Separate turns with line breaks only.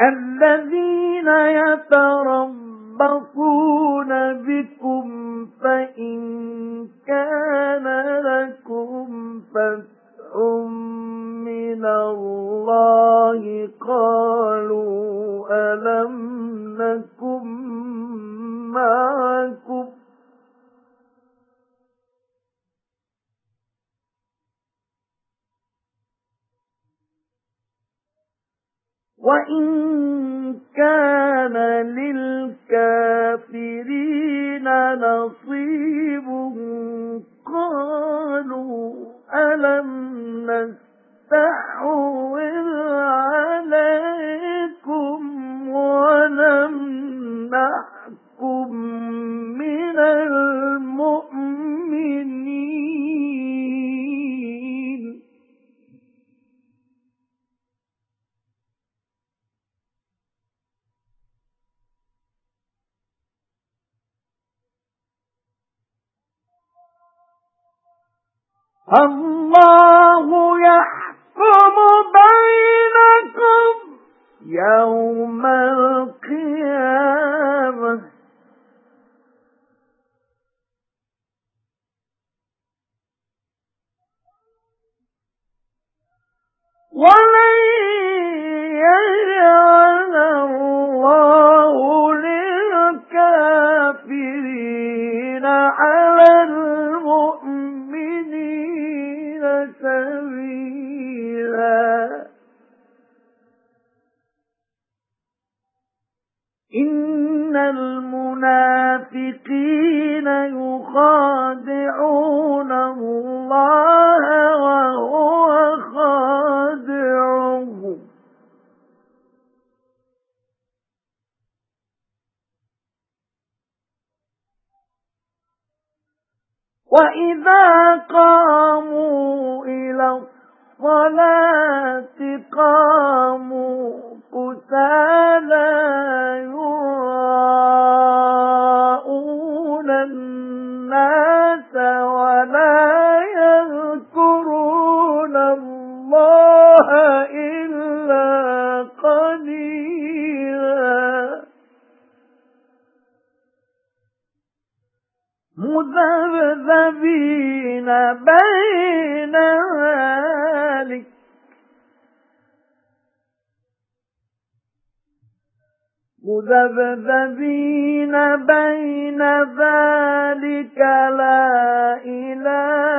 الَّذِينَ يَتَرَبَّصُونَ بِكُمْ فَإِن كَانَ لَكُمْ فَتْحٌ مِّنَ اللَّهِ قَالُوا أَلَمْ نَكُن وَإِن كَانَ لِلْكَافِرِينَ نَصِيبٌ اللَّهُ يَحْكُمُ بَيْنَكُمْ يَوْمَ الْقِيَامَةِ. وَلَن يَجْعَلَ اللَّهُ لِلْكَافِرِينَ إِنَّ الْمُنَافِقِينَ يُخَادِعُونَ اللَّهَ وَهُوَ خَادِعُهُمْ وَإِذَا قَامُوا إِلَى الصَّلَاةِ قَامُوا النَّاسَ وَلَا يَذْكُرُونَ اللَّهَ إِلَّا قَلِيلًا. مُذَبذَبِينَ بَيْنَ مُذَبذَبِينَ بَيْنَ ذَلِكَ لَا إِلَٰهَ